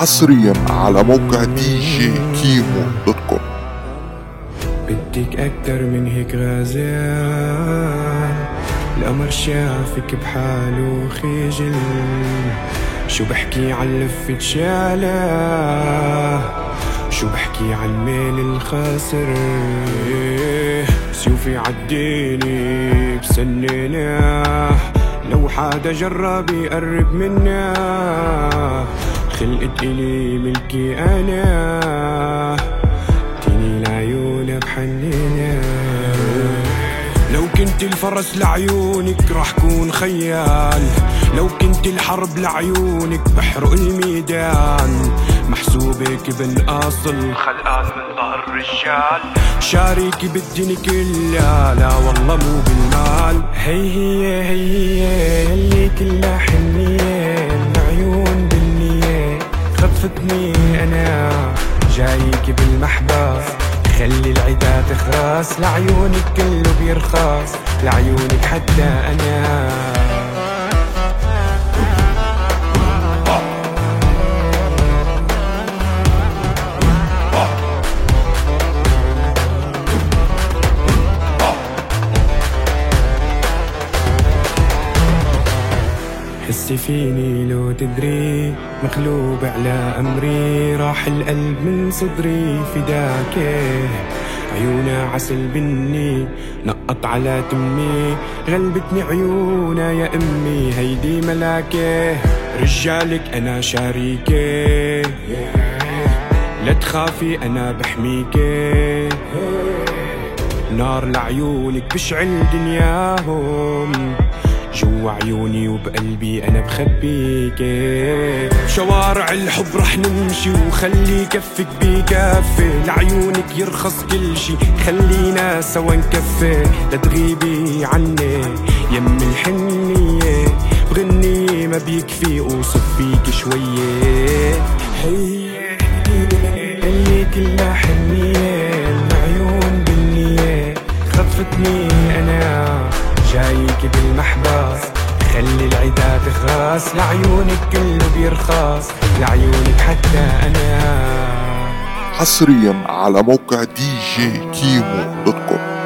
حصريا على موقع دي جي كيمو دوت كوم. بدك أكتر من هيك غازل القمر شافك بحاله خجل. شو بحكي عن لفة شالة؟ شو بحكي عن ميل الخاسر؟ سيوفي عديني بسنينة. لو حدا جرب يقرب منا خلقت إلي ملكي أنا. تيني لعيونك بحنينة. لو كنت الفرس لعيونك راح كون خيال. لو كنت الحرب لعيونك بحرق الميدان. محسوبك بالأصل خلقان من ظهر الرجال. شاريكي بالدنيا كلها لا والله مو بالمال. هي هي هي خطفتني أنا جايك بالمحبس. خلي العدا تخرس لعيونك كله بيرخص لعيونك حتى أنا. حسي فيني لو تدري مغلوب على أمري راح القلب من صدري فداك. عيونا عسل بني نقط على تمي غلبتني عيونا يا أمي هيدي ملاكة. رجالك أنا شريكة لا تخافي أنا بحميكي نار لعيونك بشعل دنياهم. جوا عيوني وبقلبي أنا بخبيك شوارع الحب رح نمشي وخلي كفك بكفي لعيونك يرخص كل شي. خلينا سوا نكفي. لا تغيبي عني. يم الحنية. بغني ما بيكفي اوصف فيك شوية. هي اللي كلها حنية. العيون بالنية. خطفتني خلي العدا تخرس لعيونك كله بيرخص لعيونك حتى أنا. حصريا على موقع DJ Kimo dot com